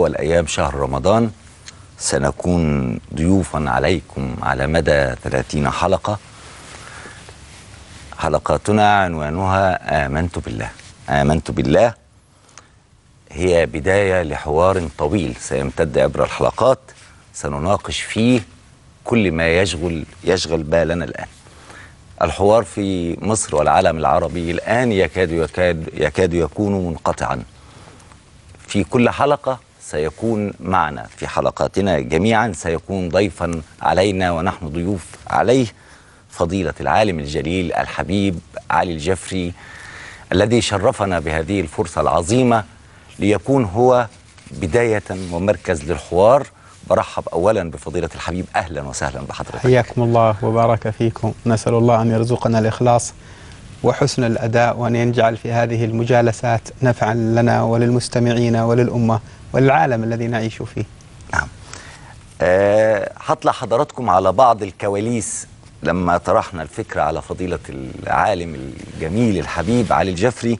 أول أيام شهر رمضان سنكون ضيوفا عليكم على مدى 30 حلقة. حلقاتنا عنوانها آمنت بالله. آمنت بالله. هي بداية لحوار طويل سيمتد عبر الحلقات. سنناقش فيه كل ما يشغل يشغل بالنا الآن. الحوار في مصر والعالم العربي الآن يكاد يكاد يكاد يكون منقطعا. في كل حلقة سيكون معنا في حلقاتنا جميعا. سيكون ضيفا علينا ونحن ضيوف عليه فضيلة العالم الجليل الحبيب علي الجفري الذي شرفنا بهذه الفرصة العظيمة ليكون هو بداية ومركز للحوار. برحب أولا بفضيلة الحبيب. أهلا وسهلا بحضرتك. حياكم الله وبارك فيكم. نسأل الله أن يرزقنا الإخلاص وحسن الأداء وأن يجعل في هذه المجالسات نفعا لنا وللمستمعين وللأمة وللعالم الذي نعيش فيه. نعم. أه حضراتكم على بعض الكواليس لما طرحنا الفكرة على فضيلة العالم الجميل الحبيب علي الجفري.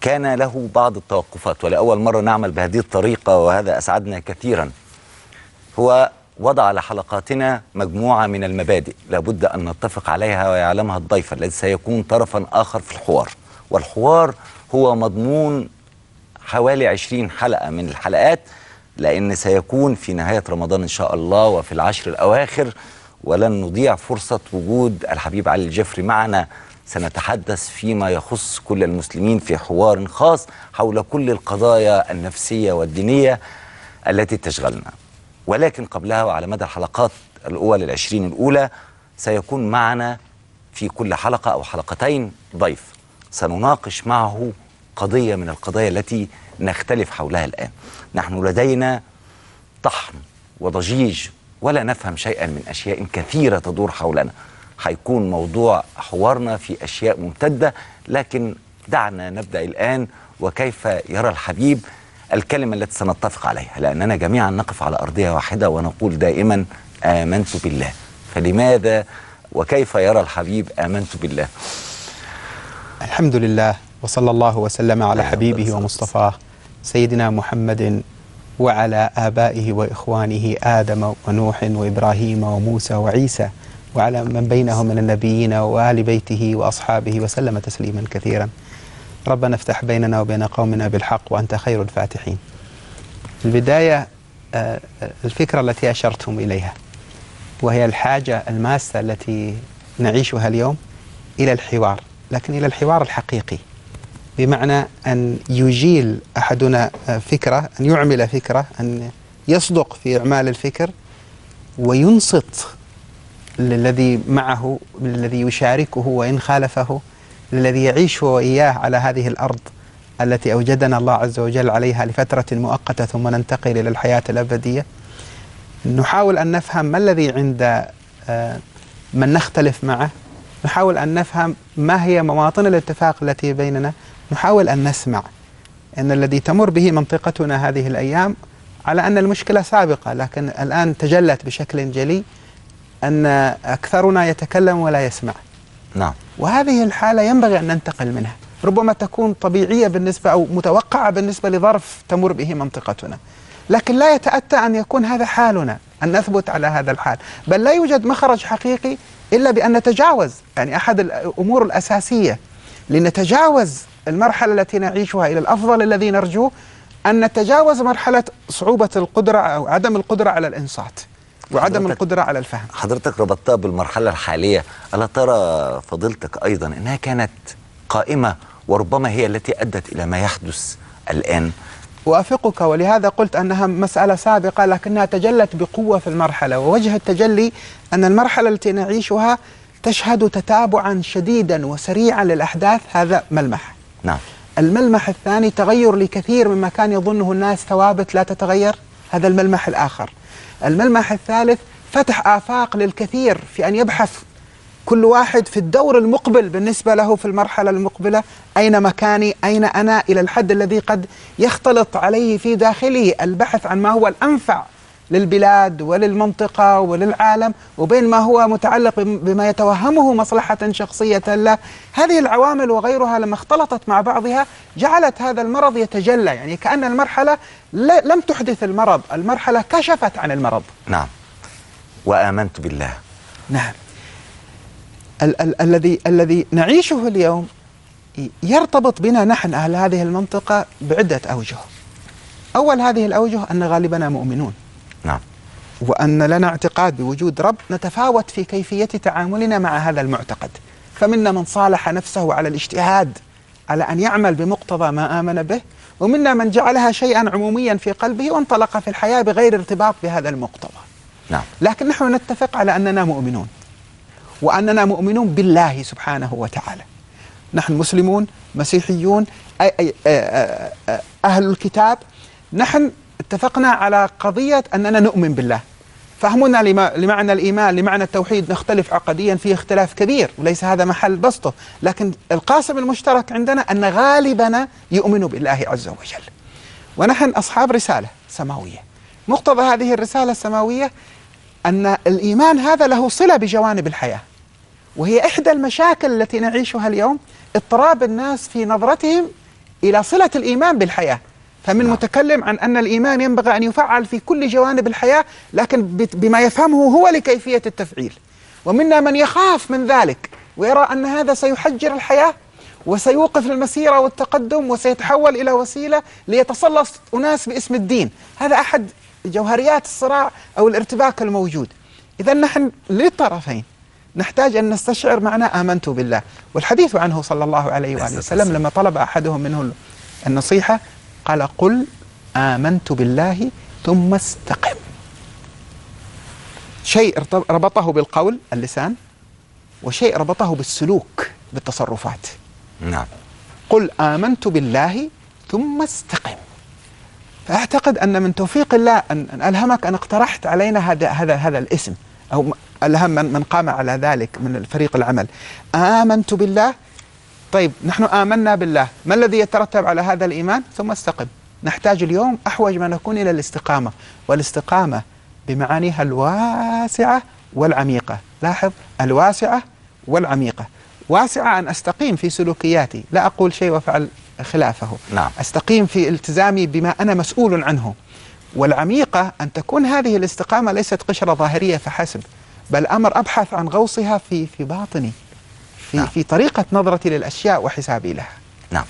كان له بعض التوقفات ولأول مرة نعمل بهذه الطريقة وهذا أسعدنا كثيرا. هو وضع لحلقاتنا مجموعة من المبادئ لابد أن نتفق عليها ويعلمها الضيف الذي سيكون طرفا آخر في الحوار. والحوار هو مضمون حوالي 20 حلقة من الحلقات لأن سيكون في نهاية رمضان إن شاء الله وفي العشر الأواخر. ولن نضيع فرصة وجود الحبيب علي الجفري معنا. سنتحدث فيما يخص كل المسلمين في حوار خاص حول كل القضايا النفسية والدينية التي تشغلنا. ولكن قبلها وعلى مدى الحلقات الأول العشرين الأولى سيكون معنا في كل حلقة أو حلقتين ضيف. سنناقش معه قضية من القضايا التي نختلف حولها الآن. نحن لدينا طحن وضجيج ولا نفهم شيئا من أشياء كثيرة تدور حولنا. هيكون موضوع حوارنا في أشياء ممتدة لكن دعنا نبدأ الآن وكيف يرى الحبيب الكلمة التي سنتفق عليها لأننا جميعا نقف على أرضية واحدة ونقول دائما آمنت بالله. فلماذا وكيف يرى الحبيب آمنت بالله؟ الحمد لله وصلى الله وسلم على حبيبه ومصطفاه سيدنا محمد وعلى آبائه وإخوانه آدم ونوح وإبراهيم وموسى وعيسى وعلى من بينهم من النبيين وآل بيته وأصحابه وسلم تسليما كثيرا. ربنا افتح بيننا وبين قومنا بالحق وأنت خير الفاتحين. في البداية الفكرة التي أشرتم إليها وهي الحاجة الماسة التي نعيشها اليوم إلى الحوار لكن إلى الحوار الحقيقي. بمعنى أن يجيل أحدنا فكرة أن يعمل فكرة أن يصدق في إعمال الفكر وينصت للذي معه للذي يشاركه وإن خالفه للذي يعيش وإياه على هذه الأرض التي أوجدنا الله عز وجل عليها لفترة مؤقتة ثم ننتقل إلى الحياة الأبدية. نحاول أن نفهم ما الذي عند من نختلف معه. نحاول أن نفهم ما هي مواطن الاتفاق التي بيننا. نحاول أن نسمع أن الذي تمر به منطقتنا هذه الأيام على أن المشكلة سابقة لكن الآن تجلت بشكل جلي أن أكثرنا يتكلم ولا يسمع. نعم. وهذه الحالة ينبغي أن ننتقل منها. ربما تكون طبيعية بالنسبة أو متوقعة بالنسبة لظرف تمر به منطقتنا. لكن لا يتأتى أن يكون هذا حالنا أن نثبت على هذا الحال. بل لا يوجد مخرج حقيقي إلا بأن نتجاوز يعني أحد الأمور الأساسية لنتجاوز المرحلة التي نعيشها إلى الأفضل الذي نرجوه أن نتجاوز مرحلة صعوبة القدرة أو عدم القدرة على الإنصات. وعدم القدرة على الفهم حضرتك ربطتها بالمرحلة الحالية ألا ترى فضيلتك أيضا أنها كانت قائمة وربما هي التي أدت إلى ما يحدث الآن وأفقك ولهذا قلت أنها مسألة سابقة لكنها تجلت بقوة في المرحلة ووجه التجلي أن المرحلة التي نعيشها تشهد تتابعا شديدا وسريعا للأحداث هذا ملمح. نعم. الملمح الثاني تغير لكثير مما كان يظنه الناس ثوابت لا تتغير هذا الملمح الآخر. الملمح الثالث فتح آفاق للكثير في أن يبحث كل واحد في الدور المقبل بالنسبة له في المرحلة المقبلة أين مكاني؟ أين أنا؟ إلى الحد الذي قد يختلط عليه في داخله البحث عن ما هو الأنفع للبلاد وللمنطقة وللعالم وبين ما هو متعلق بم- بما يتوهمه مصلحة شخصية له. هذه العوامل وغيرها لما اختلطت مع بعضها جعلت هذا المرض يتجلى. يعني كأن المرحلة لم تحدث المرض المرحلة كشفت عن المرض. نعم. وآمنت بالله. نعم. ال- ال- الذي الذي نعيشه اليوم يرتبط بنا نحن أهل هذه المنطقة بعدة أوجه. أول هذه الأوجه أن غالبنا مؤمنون. وأن لنا اعتقاد بوجود رب نتفاوت في كيفية تعاملنا مع هذا المعتقد. فمنا من صالح نفسه على الاجتهاد على أن يعمل بمقتضى ما آمن به ومنا من جعلها شيئا عموميا في قلبه وانطلق في الحياة بغير ارتباط بهذا المقتضى. نعم. لكن نحن نتفق على أننا مؤمنون وأننا مؤمنون بالله سبحانه وتعالى. نحن مسلمون مسيحيون أي أي أهل الكتاب. نحن اتفقنا على قضية أننا نؤمن بالله. فهمنا لمعنى الإيمان لمعنى التوحيد. نختلف عقديا فيه اختلاف كبير وليس هذا محل بسطه. لكن القاسم المشترك عندنا أن غالبنا يؤمن بالله عز وجل. ونحن أصحاب رسالة سماوية. مقتضى هذه الرسالة السماوية أن الإيمان هذا له صلة بجوانب الحياة. وهي إحدى المشاكل التي نعيشها اليوم اضطراب الناس في نظرتهم إلى صلة الإيمان بالحياة. فمن متكلم عن أن الإيمان ينبغي أن يفعل في كل جوانب الحياة لكن بما يفهمه هو لكيفية التفعيل. ومنا من يخاف من ذلك ويرى أن هذا سيحجر الحياة وسيوقف المسيرة والتقدم وسيتحول إلى وسيلة ليتسلط أناس باسم الدين. هذا أحد جوهريات الصراع أو الارتباك الموجود. إذا نحن للطرفين نحتاج أن نستشعر معنى آمنت بالله. والحديث عنه صلى الله عليه وآله وسلم لما طلب أحدهم منه النصيحة قال قل آمنت بالله ثم استقم. شيء ربطه بالقول اللسان وشيء ربطه بالسلوك بالتصرفات. نعم. قل آمنت بالله ثم استقم. فأعتقد أن من توفيق الله أن ألهمك أن اقترحت علينا هذا هذا هذا الاسم أو ألهم من من قام على ذلك من الفريق العمل. آمنت بالله طيب نحن آمنا بالله. ما الذي يترتب على هذا الإيمان؟ ثم استقم. نحتاج اليوم أحوج ما نكون إلى الاستقامة والاستقامة بمعانيها الواسعة والعميقة. لاحظ الواسعة والعميقة. واسعة أن أستقيم في سلوكياتي. لا أقول شيء وأفعل خلافه. نعم. أستقيم في التزامي بما أنا مسؤول عنه. والعميقة أن تكون هذه الاستقامة ليست قشرة ظاهرية فحسب بل أمر أبحث عن غوصها في في باطني. في نعم. في طريقة نظرتي للأشياء وحسابي لها. نعم.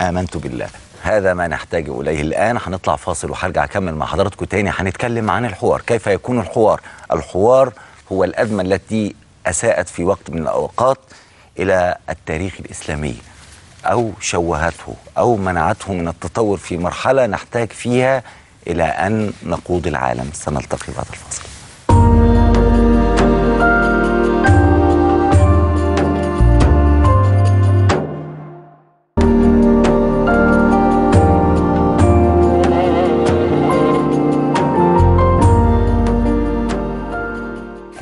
آمنت بالله. هذا ما نحتاج إليه الآن. هنطلع فاصل وهرجع أكمل مع حضراتكم تاني. هنتكلم عن الحوار. كيف يكون الحوار؟ الحوار هو الأزمة التي أساءت في وقت من الأوقات إلى التاريخ الإسلامي. أو شوهته أو منعته من التطور في مرحلة نحتاج فيها إلى أن نقود العالم. سنلتقي بعد الفاصل.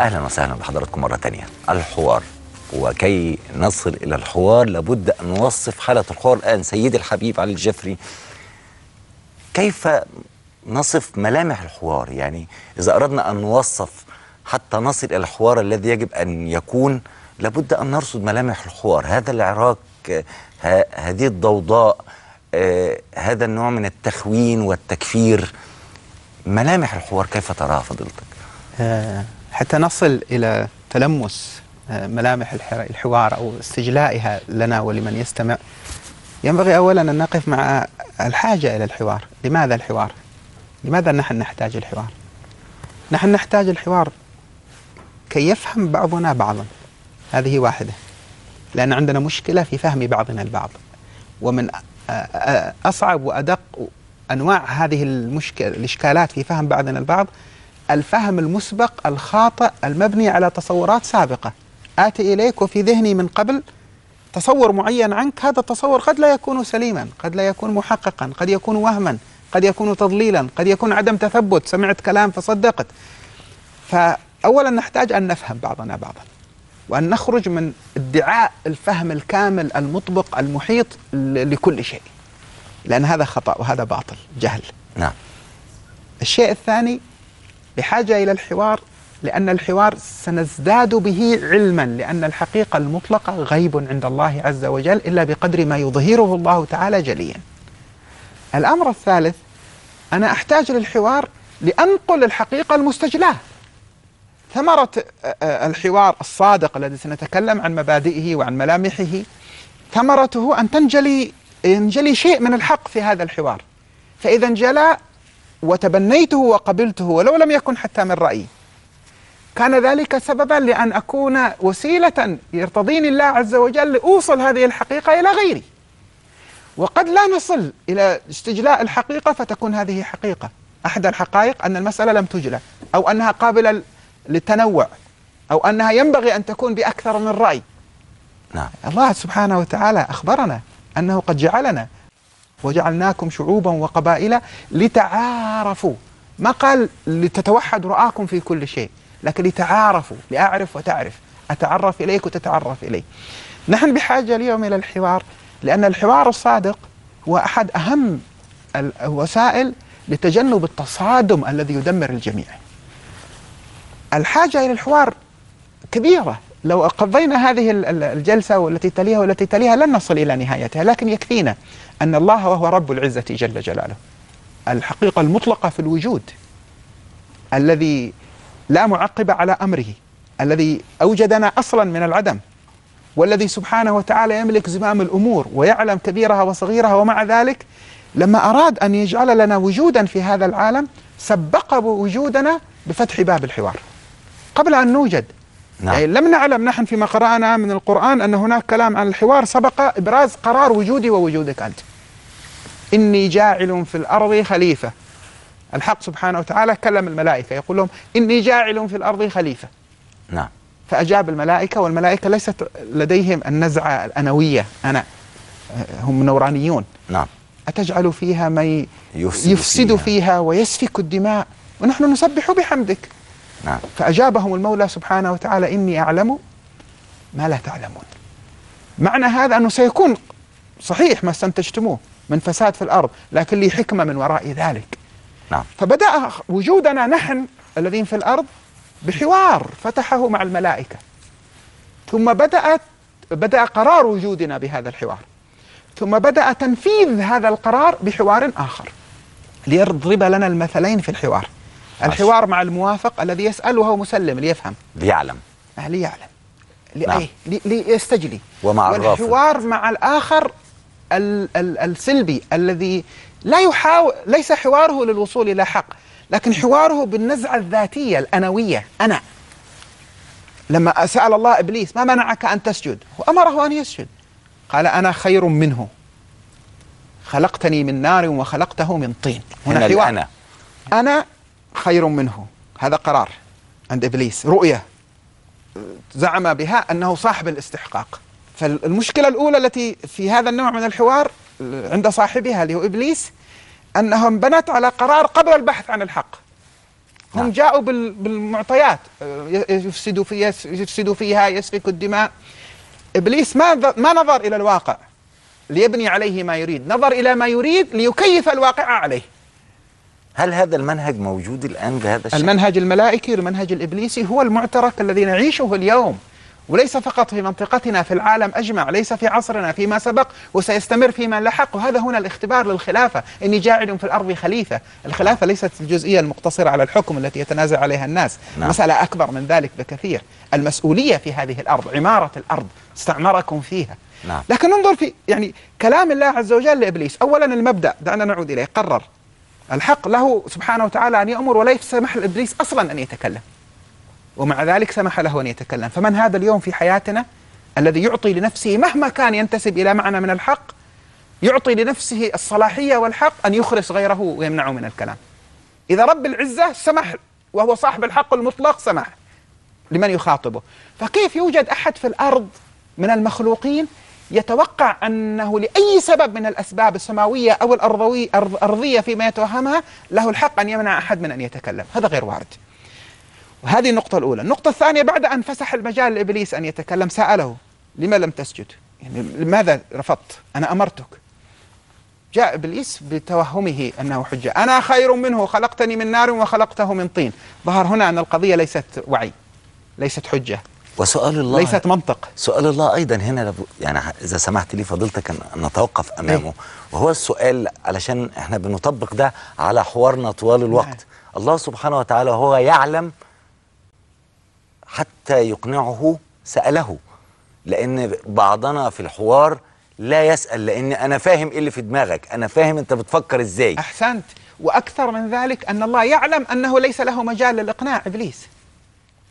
أهلا وسهلا بحضراتكم مرة تانية. الحوار. وكي نصل إلى الحوار لابد أن نوصف حالة الحوار الآن. سيدي الحبيب علي الجفري كيف نصف ملامح الحوار؟ يعني إذا أردنا أن نوصف حتى نصل إلى الحوار الذي يجب أن يكون لابد أن نرصد ملامح الحوار. هذا العراك ه- هذه الضوضاء آه، هذا النوع من التخوين والتكفير. ملامح الحوار كيف تراها فضيلتك؟ آه، حتى نصل إلى تلمس آه، ملامح الح- الحوار أو استجلائها لنا ولمن يستمع. ينبغي أولا أن نقف مع الحاجة إلى الحوار. لماذا الحوار؟ لماذا نحن نحتاج الحوار؟ نحن نحتاج الحوار كي يفهم بعضنا بعضا. هذه واحدة. لأن عندنا مشكلة في فهم بعضنا البعض. ومن آه، آه، أصعب وأدق أنواع هذه المشكلة الإشكالات في فهم بعضنا البعض الفهم المسبق الخاطئ المبني على تصورات سابقة. آتي إليك وفي ذهني من قبل تصور معين عنك هذا التصور قد لا يكون سليما قد لا يكون محققا قد يكون وهما قد يكون تضليلا قد يكون عدم تثبت سمعت كلام فصدقت. فأولا نحتاج أن نفهم بعضنا بعضا وأن نخرج من ادعاء الفهم الكامل المطبق المحيط لكل شيء. لأن هذا خطأ وهذا باطل جهل. نعم. الشيء الثاني بحاجة إلى الحوار لأن الحوار سنزداد به علما لأن الحقيقة المطلقة غيب عند الله عز وجل إلا بقدر ما يظهره الله تعالى جليا. الأمر الثالث أنا أحتاج للحوار لأنقل الحقيقة المستجلاة ثمرة آه، آه، الحوار الصادق الذي سنتكلم عن مبادئه وعن ملامحه ثمرته أن تنجلي ينجلي شيء من الحق في هذا الحوار. فإذا انجلى وتبنيته وقبلته ولو لم يكن حتى من رأيي. كان ذلك سببا لأن أكون وسيلة يرتضيني الله عز وجل لأوصل هذه الحقيقة إلى غيري. وقد لا نصل إلى استجلاء الحقيقة فتكون هذه حقيقة. أحد الحقائق أن المسألة لم تجلى أو أنها قابلة للتنوع أو أنها ينبغي أن تكون بأكثر من رأي. نعم. الله سبحانه وتعالى أخبرنا أنه قد جعلنا وجعلناكم شعوبا وقبائل لتعارفوا. ما قال لتتوحد رؤاكم في كل شيء لكن لتعارفوا لأعرف وتعرف. أتعرف إليك وتتعرف إلي نحن بحاجة اليوم إلى الحوار لأن الحوار الصادق هو أحد أهم الوسائل لتجنب التصادم الذي يدمر الجميع. الحاجة إلى الحوار كبيرة. لو قضينا هذه الجلسة والتي تليها والتي تليها لن نصل إلى نهايتها لكن يكفينا. أن الله وهو رب العزة جل جلاله. الحقيقة المطلقة في الوجود الذي لا معقب على أمره الذي أوجدنا أصلا من العدم والذي سبحانه وتعالى يملك زمام الأمور ويعلم كبيرها وصغيرها ومع ذلك لما أراد أن يجعل لنا وجودا في هذا العالم سبق وجودنا بفتح باب الحوار. قبل أن نوجد نعم. يعني لم نعلم نحن فيما قرأنا من القرآن أن هناك كلام عن الحوار سبق إبراز قرار وجودي ووجودك أنت. إني جاعل في الأرض خليفة. الحق سبحانه وتعالى كلم الملائكة يقول لهم إني جاعل في الأرض خليفة. نعم. فأجاب الملائكة والملائكة ليست لديهم النزعة الأنوية. أنا هم نورانيون. نعم. أتجعل فيها من يفسد, يفسد فيها. فيها ويسفك الدماء؟ ونحن نسبح بحمدك. نعم. فأجابهم المولى سبحانه وتعالى إني أعلم ما لا تعلمون. معنى هذا أنه سيكون صحيح ما استنتجتموه. من فساد في الأرض لكن لي حكمة من وراء ذلك. نعم. فبدأ وجودنا نحن الذين في الأرض بحوار فتحه مع الملائكة. ثم بدأت بدأ قرار وجودنا بهذا الحوار. ثم بدأ تنفيذ هذا القرار بحوار آخر ليضرب لنا المثلين في الحوار. الحوار مع الموافق الذي يسأل وهو مسلم ليفهم. ليعلم. ليعلم نعم. ليستجلي. ومع والحوار مع الآخر ال ال السلبي الذي لا يحاول ليس حواره للوصول إلى حق لكن حواره بالنزعة الذاتية الأنوية. أنا لما سأل الله إبليس ما منعك أن تسجد؟ وأمره أن يسجد. قال أنا خير منه. خلقتني من نار وخلقته من طين. هنا حوار. أنا أنا خير منه. هذا قرار. عند إبليس. رؤية. زعم بها أنه صاحب الاستحقاق. فالمشكلة الأولى التي في هذا النوع من الحوار عند صاحبها اللي هو إبليس أنهم بنت على قرار قبل البحث عن الحق. هم نعم. جاءوا بالمعطيات. يفسدوا في يفسدوا فيها يسفك الدماء. إبليس ما ما نظر إلى الواقع ليبني عليه ما يريد. نظر إلى ما يريد ليكيف الواقع عليه. هل هذا المنهج موجود الآن بهذا الشكل؟ المنهج الملائكي المنهج الإبليسي هو المعترك الذي نعيشه اليوم. وليس فقط في منطقتنا في العالم أجمع ليس في عصرنا فيما سبق وسيستمر فيما لحق. وهذا هنا الاختبار للخلافة إني جاعل في الأرض خليفة. الخلافة ليست الجزئية المقتصرة على الحكم التي يتنازع عليها الناس. نعم. مسألة أكبر من ذلك بكثير. المسؤولية في هذه الأرض عمارة الأرض استعمركم فيها. نعم. لكن ننظر في يعني كلام الله عز وجل لإبليس. أولا المبدأ دعنا نعود إليه قرر. الحق له سبحانه وتعالى أن يأمر ولا يسمح لإبليس أصلا أن يتكلم. ومع ذلك سمح له أن يتكلم. فمن هذا اليوم في حياتنا الذي يعطي لنفسه مهما كان ينتسب إلى معنى من الحق يعطي لنفسه الصلاحية والحق أن يخرس غيره ويمنعه من الكلام. إذا رب العزة سمح وهو صاحب الحق المطلق سمح لمن يخاطبه. فكيف يوجد أحد في الأرض من المخلوقين يتوقع أنه لأي سبب من الأسباب السماوية أو الأرضية فيما يتوهمها له الحق أن يمنع أحد من أن يتكلم؟ هذا غير وارد. وهذه النقطة الأولى. النقطة الثانية بعد أن فسح المجال لإبليس أن يتكلم سأله لما لم تسجد؟ يعني لماذا رفضت؟ أنا أمرتك. جاء إبليس بتوهمه أنه حجة، أنا خير منه خلقتني من نار وخلقته من طين، ظهر هنا أن القضية ليست وعي ليست حجة. وسؤال الله ليست منطق. سؤال الله أيضا هنا يعني إذا سمحت لي فضيلتك ان نتوقف أمامه. إيه؟ وهو السؤال علشان إحنا بنطبق ده على حوارنا طوال الوقت. الله سبحانه وتعالى هو يعلم حتى يقنعه سأله. لأن بعضنا في الحوار لا يسأل لأن أنا فاهم إيه اللي في دماغك أنا فاهم أنت بتفكر إزاي. أحسنت. وأكثر من ذلك أن الله يعلم أنه ليس له مجال للإقناع إبليس.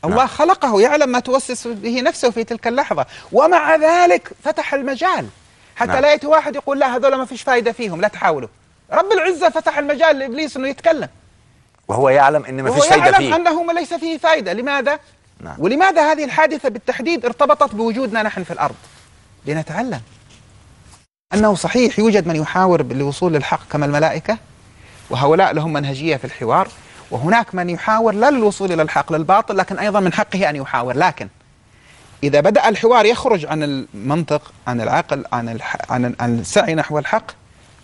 الله نعم. خلقه يعلم ما توسوس به نفسه في تلك اللحظة. ومع ذلك فتح المجال. حتى نعم. لا يأتي واحد يقول لا هذول ما فيش فائده فيهم لا تحاولوا. رب العزة فتح المجال لإبليس إنه يتكلم. وهو يعلم إن وهو مفيش فايدة يعلم فيه. أنه ما ليس فيه فائده لماذا؟ نعم. ولماذا هذه الحادثة بالتحديد ارتبطت بوجودنا نحن في الأرض لنتعلم أنه صحيح يوجد من يحاور للوصول للحق كما الملائكة وهؤلاء لهم منهجية في الحوار وهناك من يحاور لا للوصول إلى الحق للباطل لكن أيضا من حقه أن يحاور لكن إذا بدأ الحوار يخرج عن المنطق عن العقل عن. عن عن السعي نحو الحق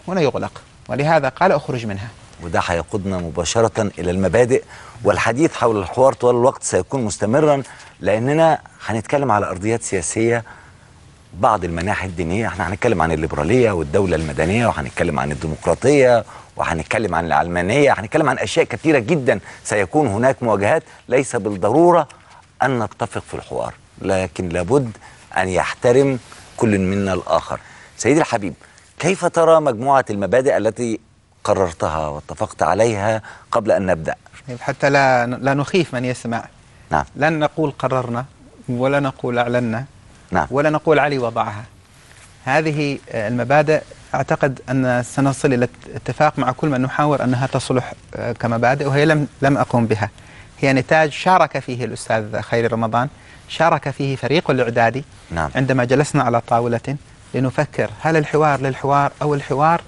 هنا يغلق ولهذا قال اخرج منها وده هيقودنا مباشرة إلى المبادئ والحديث حول الحوار طوال الوقت سيكون مستمرا لأننا هنتكلم على أرضيات سياسية بعض المناحي الدينية. إحنا هنتكلم عن الليبرالية والدولة المدنية وهنتكلم عن الديمقراطية وهنتكلم عن العلمانية هنتكلم عن أشياء كثيرة جدا سيكون هناك مواجهات. ليس بالضرورة أن نتفق في الحوار لكن لابد أن يحترم كل منا الآخر. سيدي الحبيب كيف ترى مجموعة المبادئ التي قررتها واتفقت عليها قبل أن نبدأ. طيب حتى لا لا نخيف من يسمع. نعم. لن نقول قررنا ولا نقول أعلنا نعم. ولا نقول علي وضعها. هذه المبادئ أعتقد أن سنصل إلى اتفاق مع كل من نحاور أنها تصلح كمبادئ وهي لم لم اقم بها. هي نتاج شارك فيه الأستاذ خيري رمضان شارك فيه فريق الإعدادي نعم. عندما جلسنا على طاولة لنفكر هل الحوار للحوار أو الحوار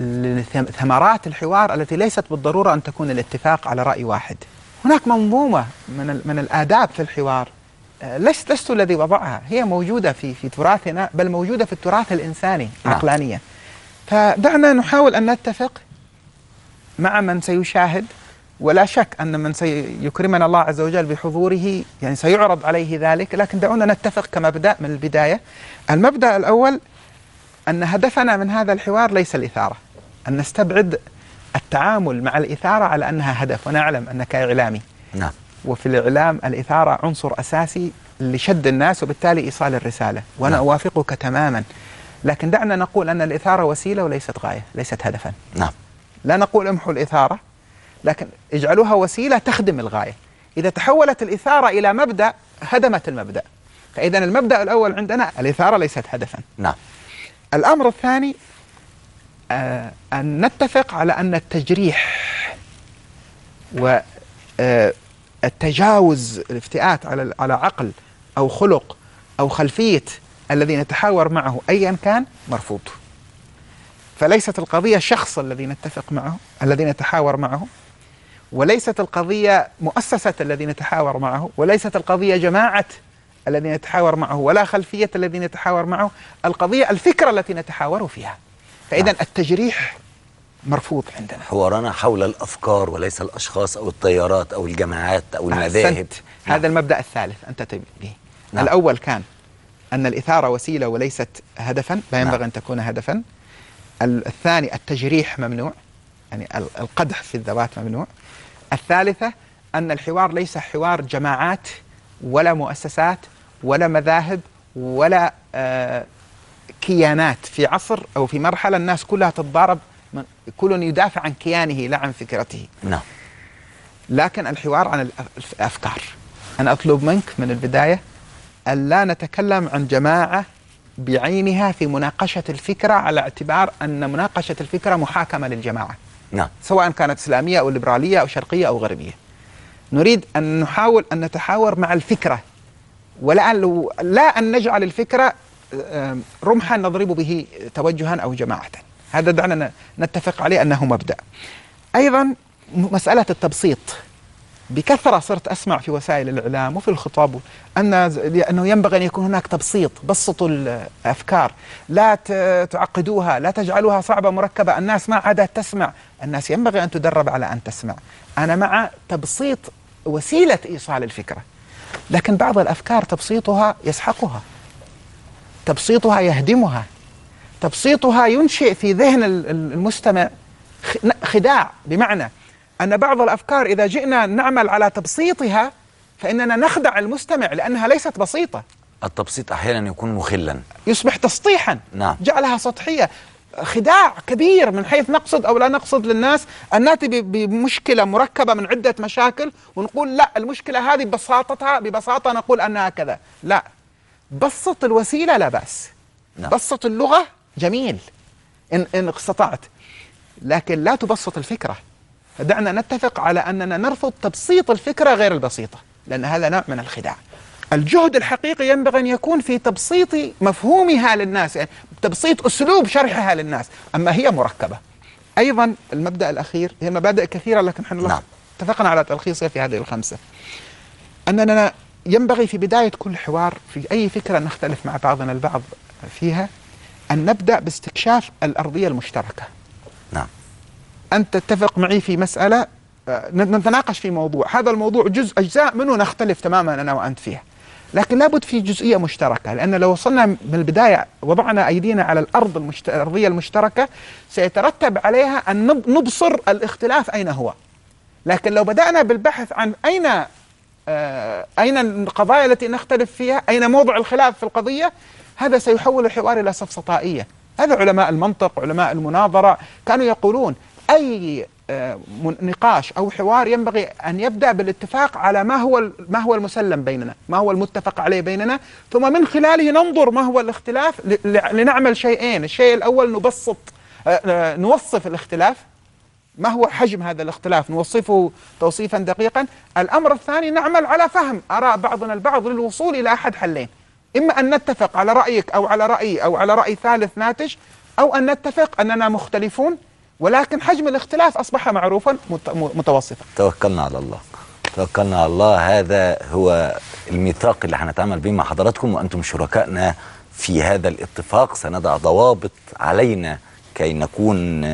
لثمرات الحوار التي ليست بالضرورة أن تكون الاتفاق على رأي واحد. هناك منظومة من من الآداب في الحوار آه، لست لست الذي وضعها، هي موجودة في في تراثنا بل موجودة في التراث الإنساني نعم. عقلانيا. فدعنا نحاول أن نتفق مع من سيشاهد ولا شك أن من سيكرمنا الله عز وجل بحضوره يعني سيعرض عليه ذلك لكن دعونا نتفق كمبدأ من البداية. المبدأ الأول أن هدفنا من هذا الحوار ليس الإثارة، أن نستبعد التعامل مع الإثارة على أنها هدف ونعلم أنك إعلامي. نعم. وفي الإعلام الإثارة عنصر أساسي لشد الناس وبالتالي إيصال الرسالة وأنا نعم. أوافقك تماما. لكن دعنا نقول أن الإثارة وسيلة وليست غاية ليست هدفا. نعم. لا نقول امحوا الإثارة لكن اجعلوها وسيلة تخدم الغاية. إذا تحولت الإثارة إلى مبدأ هدمت المبدأ. فاذا المبدأ الأول عندنا الإثارة ليست هدفا. نعم. الأمر الثاني آه أن نتفق على أن التجريح والتجاوز الافتئات على على عقل أو خلق أو خلفية الذي نتحاور معه ايا كان مرفوض. فليست القضية الشخص الذي نتفق معه الذي نتحاور معه وليست القضية مؤسسة الذي نتحاور معه وليست القضية جماعة الذي نتحاور معه ولا خلفية الذي نتحاور معه القضية الفكرة التي نتحاور فيها. فإذا نعم. التجريح مرفوض عندنا. حوارنا حول الأفكار وليس الأشخاص أو التيارات أو الجماعات أو المذاهب أحسنت. هذا المبدأ الثالث أنت تبي به نعم. الأول كان أن الإثارة وسيلة وليست هدفا لا ينبغي نعم. أن تكون هدفا ال- الثاني التجريح ممنوع يعني ال- القدح في الذوات ممنوع الثالثة أن الحوار ليس حوار جماعات ولا مؤسسات ولا مذاهب ولا آه كيانات في عصر أو في مرحلة الناس كلها تتضارب كل يدافع عن كيانه لا عن فكرته. نعم. لكن الحوار عن الأف- الأفكار. أنا أطلب منك من البداية الا نتكلم عن جماعة بعينها في مناقشة الفكرة على اعتبار أن مناقشة الفكرة محاكمة للجماعة. نعم. سواء كانت إسلامية أو ليبرالية أو شرقية أو غربية. نريد أن نحاول أن نتحاور مع الفكرة. ولا أن لا أن نجعل الفكرة آم، رمحا نضرب به توجها أو جماعة. هذا دعنا نتفق عليه أنه مبدأ. أيضا م- مسألة التبسيط. بكثرة صرت أسمع في وسائل الإعلام وفي الخطاب أن أنه ينبغي أن يكون هناك تبسيط. بسطوا الأفكار. لا تعقدوها لا تجعلوها صعبة مركبة. الناس ما عادت تسمع. الناس ينبغي أن تدرب على أن تسمع. أنا مع تبسيط وسيلة إيصال الفكرة. لكن بعض الأفكار تبسيطها يسحقها. تبسيطها يهدمها. تبسيطها ينشئ في ذهن ال- ال- المستمع خداع. بمعنى أن بعض الأفكار إذا جئنا نعمل على تبسيطها فإننا نخدع المستمع لأنها ليست بسيطة. التبسيط أحيانا يكون مخلا. يصبح تسطيحا. نعم. جعلها سطحية. خداع كبير من حيث نقصد أو لا نقصد للناس أن نأتي بمشكلة مركبة من عدة مشاكل ونقول لا المشكلة هذه ببساطتها ببساطة نقول أنها كذا. لا. بسط الوسيلة لا بأس. نعم. بسط اللغة جميل. إن, إن استطعت. لكن لا تبسط الفكرة. فدعنا نتفق على أننا نرفض تبسيط الفكرة غير البسيطة لأن هذا نوع من الخداع. الجهد الحقيقي ينبغي أن يكون في تبسيط مفهومها للناس يعني تبسيط أسلوب شرحها للناس. أما هي مركبة. أيضا المبدأ الأخير هي مبادئ كثيرة لكن نحن نعم. اتفقنا على تلخيصها في هذه الخمسة. أننا ينبغي في بداية كل حوار في أي فكرة نختلف مع بعضنا البعض فيها أن نبدأ باستكشاف الأرضية المشتركة. نعم. أنت تتفق معي في مسألة آه، نتناقش في موضوع. هذا الموضوع جزء أجزاء منه نختلف تماما أنا وأنت فيها. لكن لابد في جزئية مشتركة لأن لو وصلنا من البداية وضعنا أيدينا على الأرض المشت... الأرضية المشتركة سيترتب عليها أن نب- نبصر الاختلاف أين هو. لكن لو بدأنا بالبحث عن أين أين القضايا التي نختلف فيها؟ أين موضع الخلاف في القضية؟ هذا سيحول الحوار إلى سفسطائية. هذا علماء المنطق علماء المناظرة كانوا يقولون أي آه، نقاش أو حوار ينبغي أن يبدأ بالاتفاق على ما هو ما هو المسلم بيننا ما هو المتفق عليه بيننا ثم من خلاله ننظر ما هو الاختلاف لنعمل شيئين الشيء الأول نبسط آه، آه، نوصف الاختلاف ما هو حجم هذا الاختلاف؟ نوصفه توصيفا دقيقا. الأمر الثاني نعمل على فهم آراء بعضنا البعض للوصول إلى أحد حلين. إما أن نتفق على رأيك أو على رأيي أو على رأي ثالث ناتج أو أن نتفق أننا مختلفون ولكن حجم الاختلاف أصبح معروفا مت- متوسطا. توكلنا على الله. توكلنا على الله. هذا هو الميثاق اللي هنتعامل به مع حضراتكم وأنتم شركائنا في هذا الاتفاق. سنضع ضوابط علينا كي نكون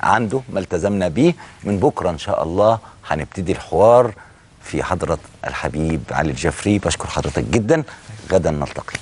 عنده ما التزمنا به من بكرة إن شاء الله هنبتدي الحوار في حضرة الحبيب علي الجفري. بشكر حضرتك جدا. غدا نلتقي.